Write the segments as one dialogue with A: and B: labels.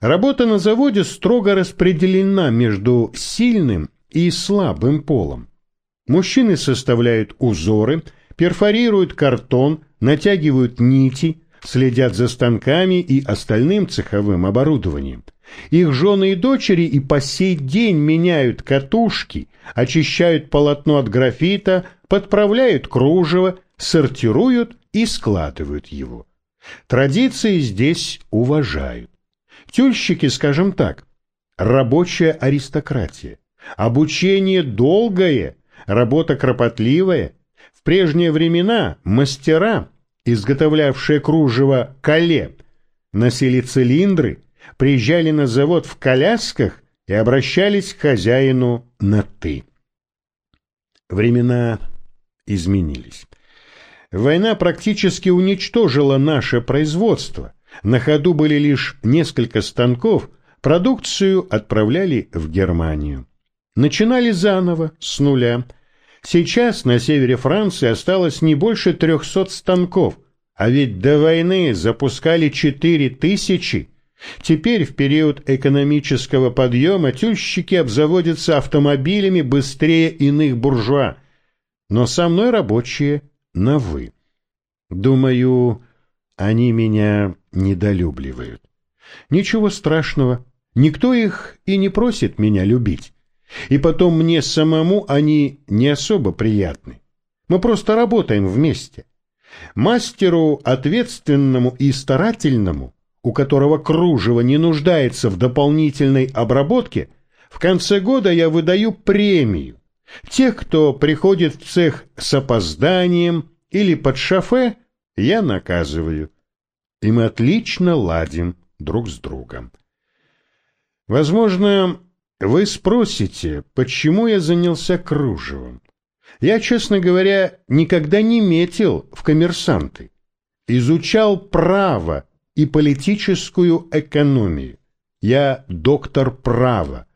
A: Работа на заводе строго распределена между сильным и слабым полом. Мужчины составляют узоры, перфорируют картон, натягивают нити, следят за станками и остальным цеховым оборудованием. Их жены и дочери и по сей день меняют катушки, очищают полотно от графита, подправляют кружево, сортируют и складывают его. Традиции здесь уважают. Тюльщики, скажем так, рабочая аристократия. Обучение долгое, работа кропотливая. В прежние времена мастера, изготовлявшие кружево кале, носили цилиндры, приезжали на завод в колясках и обращались к хозяину на «ты». Времена изменились. Война практически уничтожила наше производство. На ходу были лишь несколько станков, продукцию отправляли в Германию. Начинали заново, с нуля. Сейчас на севере Франции осталось не больше трехсот станков, а ведь до войны запускали четыре тысячи. Теперь, в период экономического подъема, тюльщики обзаводятся автомобилями быстрее иных буржуа. Но со мной рабочие на «вы». Думаю, они меня недолюбливают. Ничего страшного, никто их и не просит меня любить. И потом мне самому они не особо приятны. Мы просто работаем вместе. Мастеру ответственному и старательному, у которого кружево не нуждается в дополнительной обработке, в конце года я выдаю премию. Тех, кто приходит в цех с опозданием или под шофе, я наказываю и мы отлично ладим друг с другом. Возможно, вы спросите, почему я занялся кружевом. Я, честно говоря, никогда не метил в коммерсанты. Изучал право и политическую экономию. Я доктор права.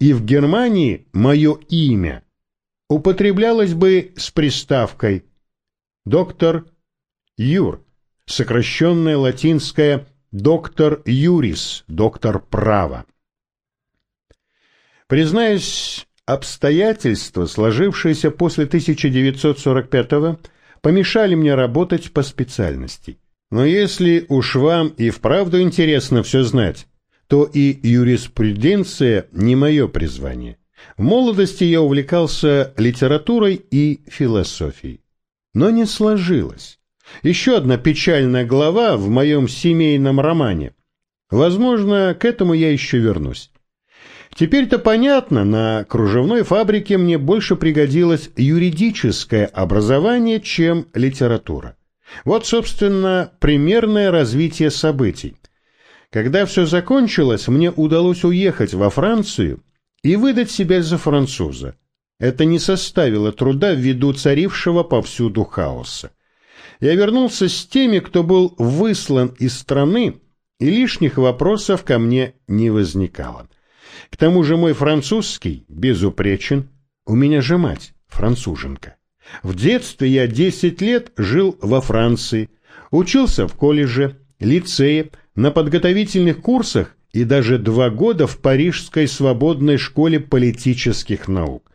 A: И в Германии мое имя употреблялось бы с приставкой доктор Юр сокращенное латинское «доктор юрис», «доктор права». Признаюсь, обстоятельства, сложившиеся после 1945-го, помешали мне работать по специальности. Но если уж вам и вправду интересно все знать, то и юриспруденция не мое призвание. В молодости я увлекался литературой и философией. Но не сложилось. Еще одна печальная глава в моем семейном романе. Возможно, к этому я еще вернусь. Теперь-то понятно, на кружевной фабрике мне больше пригодилось юридическое образование, чем литература. Вот, собственно, примерное развитие событий. Когда все закончилось, мне удалось уехать во Францию и выдать себя за француза. Это не составило труда ввиду царившего повсюду хаоса я вернулся с теми, кто был выслан из страны, и лишних вопросов ко мне не возникало. К тому же мой французский безупречен, у меня же мать француженка. В детстве я 10 лет жил во Франции, учился в колледже, лицее, на подготовительных курсах и даже два года в Парижской свободной школе политических наук.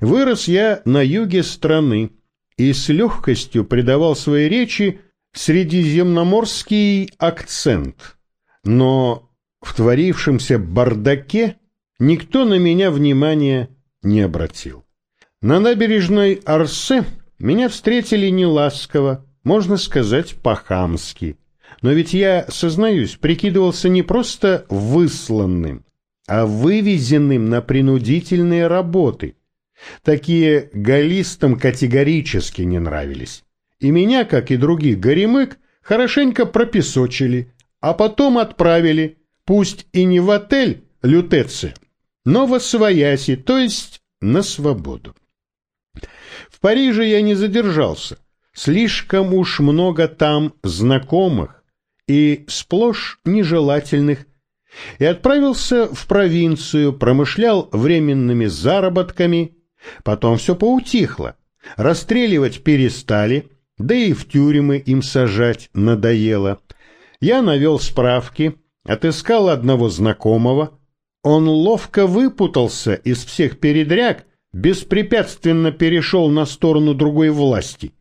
A: Вырос я на юге страны, и с легкостью придавал своей речи средиземноморский акцент. Но в творившемся бардаке никто на меня внимания не обратил. На набережной Арсе меня встретили неласково, можно сказать, по-хамски. Но ведь я, сознаюсь, прикидывался не просто высланным, а вывезенным на принудительные работы – Такие галлистам категорически не нравились. И меня, как и других горемык, хорошенько пропесочили, а потом отправили, пусть и не в отель Лютеце, но в Освояси, то есть на свободу. В Париже я не задержался, слишком уж много там знакомых и сплошь нежелательных, и отправился в провинцию, промышлял временными заработками Потом все поутихло. Расстреливать перестали, да и в тюрьмы им сажать надоело. Я навел справки, отыскал одного знакомого. Он ловко выпутался из всех передряг, беспрепятственно перешел на сторону другой власти.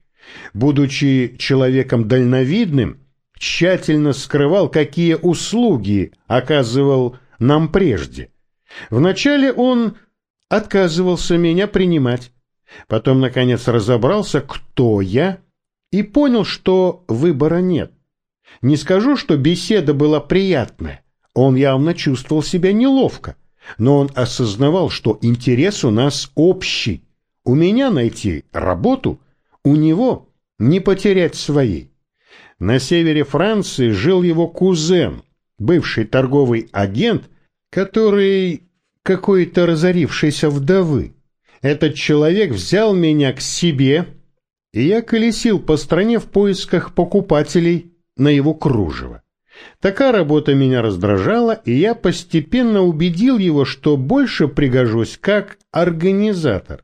A: Будучи человеком дальновидным, тщательно скрывал, какие услуги оказывал нам прежде. Вначале он отказывался меня принимать, потом, наконец, разобрался, кто я, и понял, что выбора нет. Не скажу, что беседа была приятная, он явно чувствовал себя неловко, но он осознавал, что интерес у нас общий. У меня найти работу, у него не потерять своей. На севере Франции жил его кузен, бывший торговый агент, который какой-то разорившейся вдовы. Этот человек взял меня к себе, и я колесил по стране в поисках покупателей на его кружево. Такая работа меня раздражала, и я постепенно убедил его, что больше пригожусь как организатор.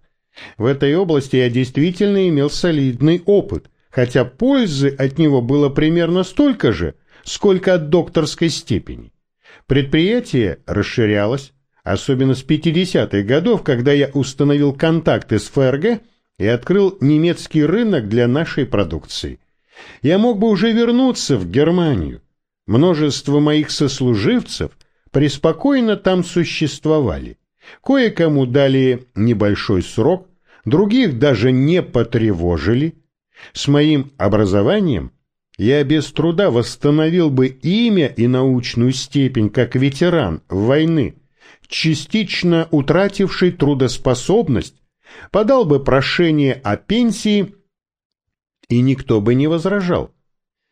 A: В этой области я действительно имел солидный опыт, хотя пользы от него было примерно столько же, сколько от докторской степени. Предприятие расширялось, особенно с 50-х годов, когда я установил контакты с ФРГ и открыл немецкий рынок для нашей продукции. Я мог бы уже вернуться в Германию. Множество моих сослуживцев преспокойно там существовали. Кое-кому дали небольшой срок, других даже не потревожили. С моим образованием я без труда восстановил бы имя и научную степень как ветеран войны, частично утративший трудоспособность, подал бы прошение о пенсии, и никто бы не возражал.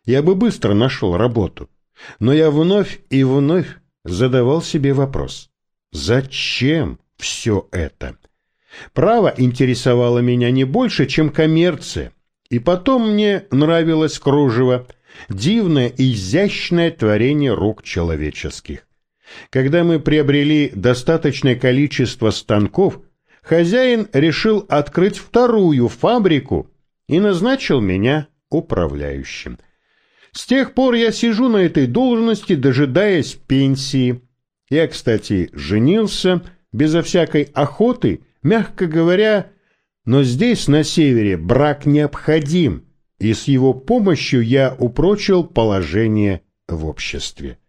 A: Я бы быстро нашел работу. Но я вновь и вновь задавал себе вопрос. Зачем все это? Право интересовало меня не больше, чем коммерция. И потом мне нравилось кружево, дивное и изящное творение рук человеческих. Когда мы приобрели достаточное количество станков, хозяин решил открыть вторую фабрику и назначил меня управляющим. С тех пор я сижу на этой должности, дожидаясь пенсии. Я, кстати, женился безо всякой охоты, мягко говоря, но здесь, на севере, брак необходим, и с его помощью я упрочил положение в обществе.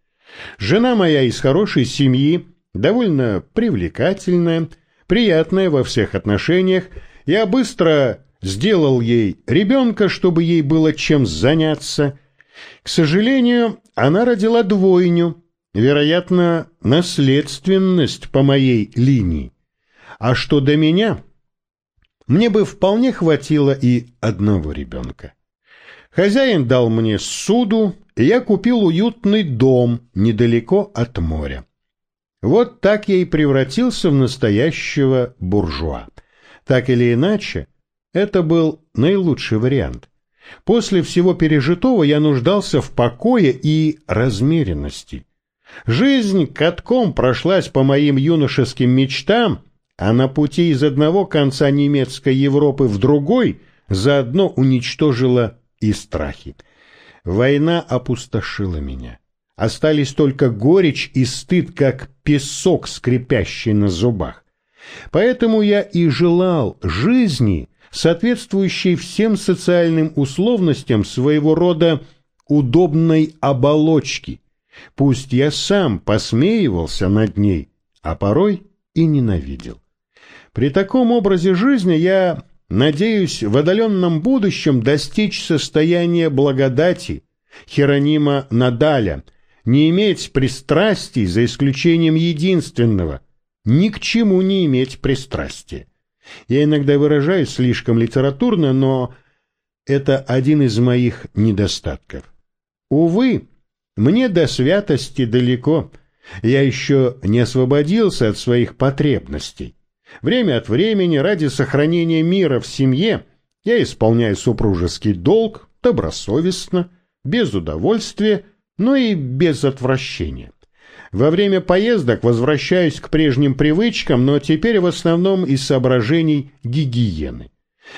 A: Жена моя из хорошей семьи, довольно привлекательная, приятная во всех отношениях, я быстро сделал ей ребенка, чтобы ей было чем заняться – к сожалению, она родила двойню, вероятно, наследственность по моей линии. А что до меня, мне бы вполне хватило и одного ребенка. Хозяин дал мне суду, и я купил уютный дом недалеко от моря. Вот так я и превратился в настоящего буржуа. Так или иначе, это был наилучший вариант. После всего пережитого я нуждался в покое и размеренности. Жизнь катком прошлась по моим юношеским мечтам, а на пути из одного конца немецкой Европы в другой заодно уничтожила и страхи. Война опустошила меня. Остались только горечь и стыд, как песок, скрипящий на зубах. Поэтому я и желал жизни, соответствующей всем социальным условностям своего рода удобной оболочки. Пусть я сам посмеивался над ней, а порой и ненавидел. При таком образе жизни я надеюсь в отдаленном будущем достичь состояния благодати Херонима Надаля, не иметь пристрастий за исключением единственного, ни к чему не иметь пристрастия. Я иногда выражаюсь слишком литературно, но это один из моих недостатков. Увы, мне до святости далеко. Я еще не освободился от своих потребностей. Время от времени ради сохранения мира в семье я исполняю супружеский долг добросовестно, без удовольствия, но и без отвращения. Во время поездок возвращаюсь к прежним привычкам, но теперь в основном из соображений гигиены.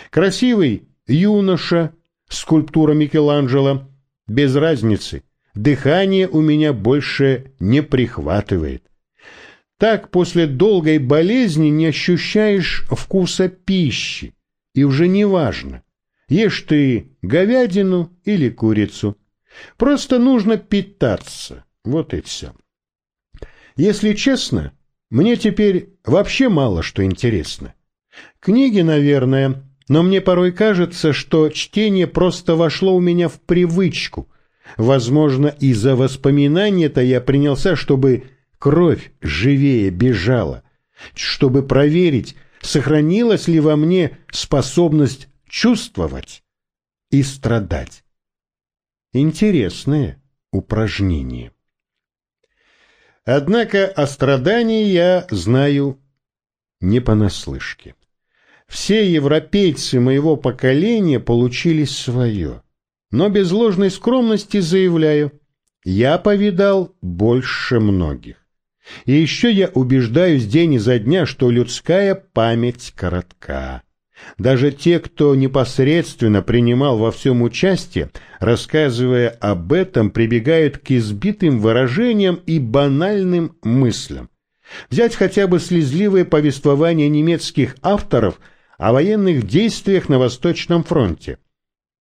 A: Красивый юноша, скульптура Микеланджело, без разницы, дыхание у меня больше не прихватывает. Так после долгой болезни не ощущаешь вкуса пищи, и уже не важно, ешь ты говядину или курицу. Просто нужно питаться, вот и все. Если честно, мне теперь вообще мало что интересно. Книги, наверное, но мне порой кажется, что чтение просто вошло у меня в привычку. Возможно, из-за воспоминания-то я принялся, чтобы кровь живее бежала, чтобы проверить, сохранилась ли во мне способность чувствовать и страдать. Интересное упражнение. Однако о страдании я знаю не понаслышке. Все европейцы моего поколения получили свое. Но без ложной скромности заявляю, я повидал больше многих. И еще я убеждаюсь день изо дня, что людская память коротка. Даже те, кто непосредственно принимал во всем участие, рассказывая об этом, прибегают к избитым выражениям и банальным мыслям. Взять хотя бы слезливое повествование немецких авторов о военных действиях на Восточном фронте.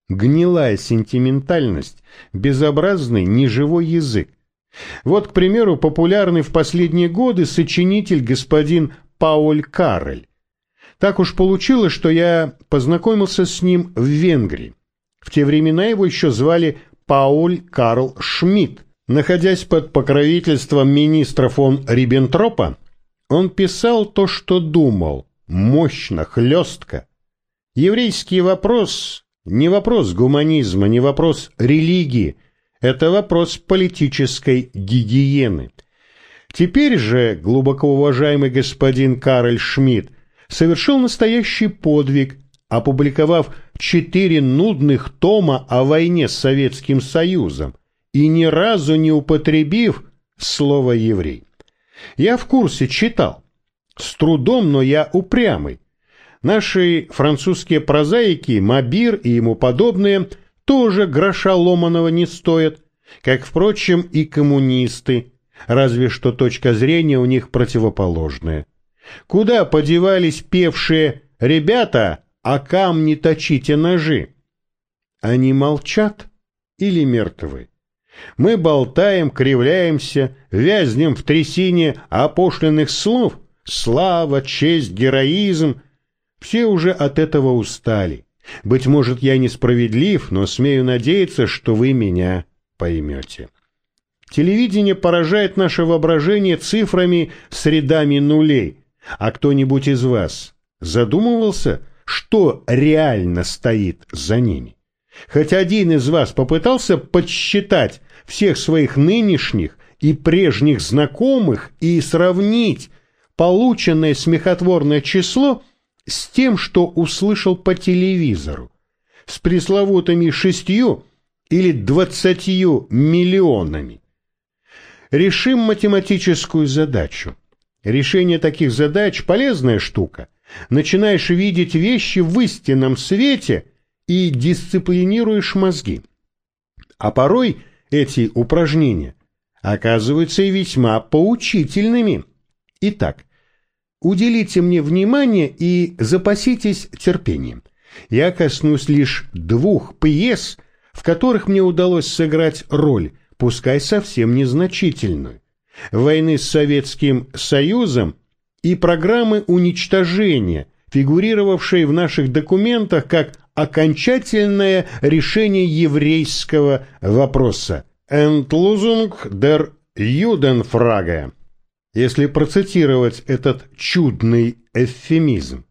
A: Гнилая сентиментальность, безобразный неживой язык. Вот, к примеру, популярный в последние годы сочинитель господин Пауль Карель. Так уж получилось, что я познакомился с ним в Венгрии. В те времена его еще звали Пауль Карл Шмидт. Находясь под покровительством министра фон Риббентропа, он писал то, что думал, мощно, хлестко. Еврейский вопрос не вопрос гуманизма, не вопрос религии, это вопрос политической гигиены. Теперь же глубоко уважаемый господин Карл Шмидт совершил настоящий подвиг, опубликовав четыре нудных тома о войне с Советским Союзом и ни разу не употребив слово «еврей». Я в курсе читал. С трудом, но я упрямый. Наши французские прозаики, Мабир и ему подобные, тоже гроша ломаного не стоят, как, впрочем, и коммунисты, разве что точка зрения у них противоположная. Куда подевались певшие «Ребята, а камни точите ножи»? Они молчат или мертвы? Мы болтаем, кривляемся, вязнем в трясине опошленных слов. Слава, честь, героизм. Все уже от этого устали. Быть может, я несправедлив, но смею надеяться, что вы меня поймете. Телевидение поражает наше воображение цифрами с рядами нулей. А кто-нибудь из вас задумывался, что реально стоит за ними? Хоть один из вас попытался подсчитать всех своих нынешних и прежних знакомых и сравнить полученное смехотворное число с тем, что услышал по телевизору, с пресловутыми шестью или двадцатью миллионами. Решим математическую задачу. Решение таких задач – полезная штука. Начинаешь видеть вещи в истинном свете и дисциплинируешь мозги. А порой эти упражнения оказываются и весьма поучительными. Итак, уделите мне внимание и запаситесь терпением. Я коснусь лишь двух пьес, в которых мне удалось сыграть роль, пускай совсем незначительную. Войны с Советским Союзом и программы уничтожения, фигурировавшей в наших документах как окончательное решение еврейского вопроса «Entlosung der Judenfrage», если процитировать этот чудный эвфемизм.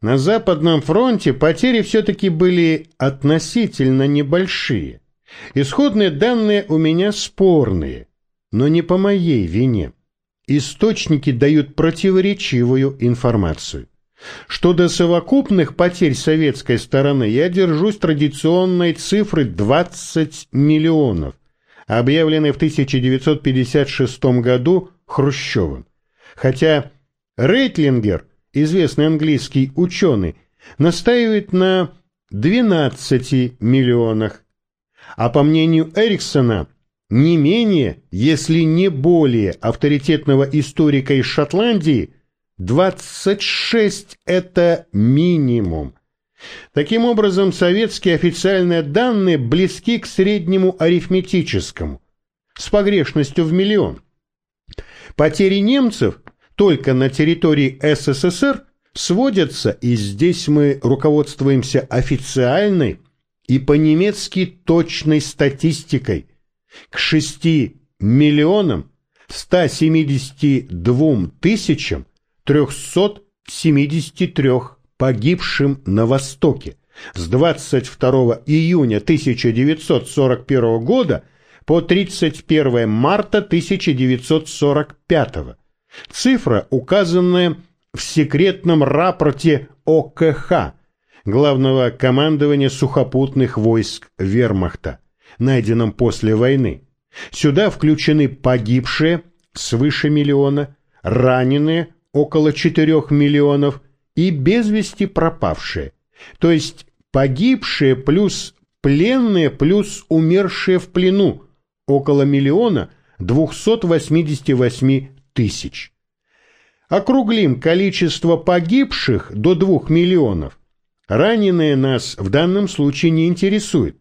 A: На Западном фронте потери все-таки были относительно небольшие. Исходные данные у меня спорные, но не по моей вине. Источники дают противоречивую информацию. Что до совокупных потерь советской стороны, я держусь традиционной цифры 20 миллионов, объявленной в 1956 году Хрущевым. Хотя Рейтлингер, известный английский ученый, настаивает на 12 миллионах, а по мнению Эриксона не менее, если не более авторитетного историка из Шотландии, 26 – это минимум. Таким образом, советские официальные данные близки к среднему арифметическому, с погрешностью в миллион. Потери немцев только на территории СССР сводятся, и здесь мы руководствуемся официальной и по-немецки точной статистикой, к 6 миллионам 172 тысячам 373 погибшим на Востоке. С 22 июня 1941 года по 31 марта 1945. Цифра, указанная в секретном рапорте ОКХ, Главного командования сухопутных войск Вермахта, найденном после войны. Сюда включены погибшие свыше миллиона, раненые около 4 миллионов и без вести пропавшие, то есть погибшие плюс пленные плюс умершие в плену около миллиона 288 тысяч. Округлим количество погибших до 2 миллионов. Раненые нас в данном случае не интересуют.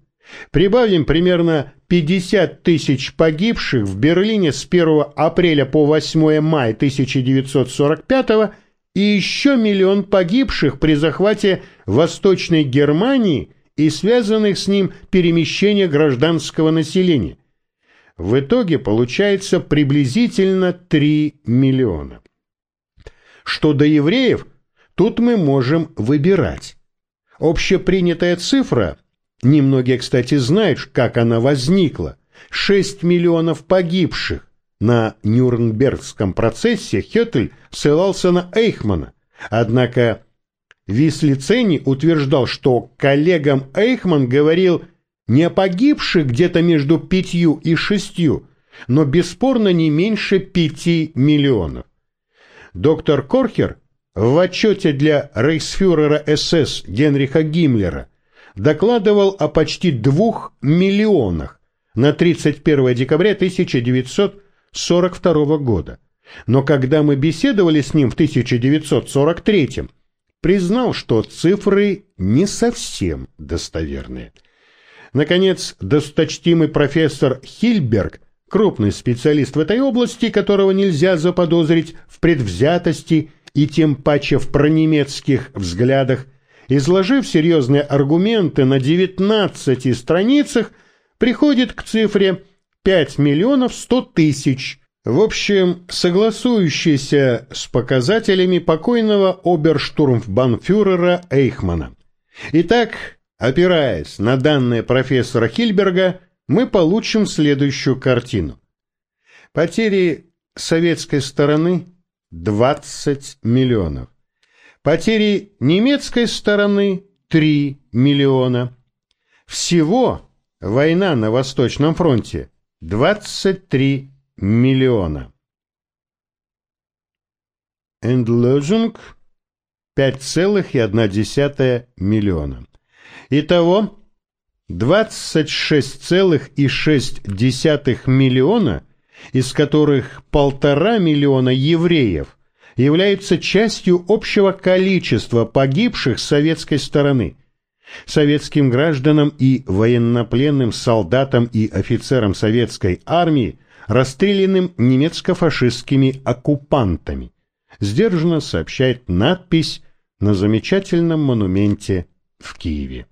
A: Прибавим примерно 50 тысяч погибших в Берлине с 1 апреля по 8 мая 1945 и еще миллион погибших при захвате Восточной Германии и связанных с ним перемещения гражданского населения. В итоге получается приблизительно 3 миллиона. Что до евреев, тут мы можем выбирать. Общепринятая цифра Немногие, кстати, знают, как она возникла. 6 миллионов погибших. На Нюрнбергском процессе Хеттель ссылался на Эйхмана. Однако Вислицени утверждал, что коллегам Эйхман говорил не погибших где-то между пятью и шестью, но бесспорно не меньше пяти миллионов. Доктор Корхер в отчете для рейхсфюрера СС Генриха Гиммлера докладывал о почти двух миллионах на 31 декабря 1942 года. Но когда мы беседовали с ним в 1943 признал, что цифры не совсем достоверные. Наконец, досточтимый профессор Хильберг, крупный специалист в этой области, которого нельзя заподозрить в предвзятости и тем паче в пронемецких взглядах, изложив серьезные аргументы на 19 страницах, приходит к цифре 5 миллионов 100 тысяч, в общем, согласующийся с показателями покойного оберштурмбанфюрера Эйхмана. Итак, опираясь на данные профессора Хильберга, мы получим следующую картину. Потери советской стороны 20 миллионов. Потери немецкой стороны 3 миллиона. Всего война на Восточном фронте 23 миллиона. Эндлözung 5,1 миллиона. Итого 26,6 миллиона, из которых полтора миллиона евреев являются частью общего количества погибших с советской стороны. Советским гражданам и военнопленным солдатам и офицерам советской армии, расстрелянным немецко-фашистскими оккупантами. Сдержанно сообщает надпись на замечательном монументе в Киеве.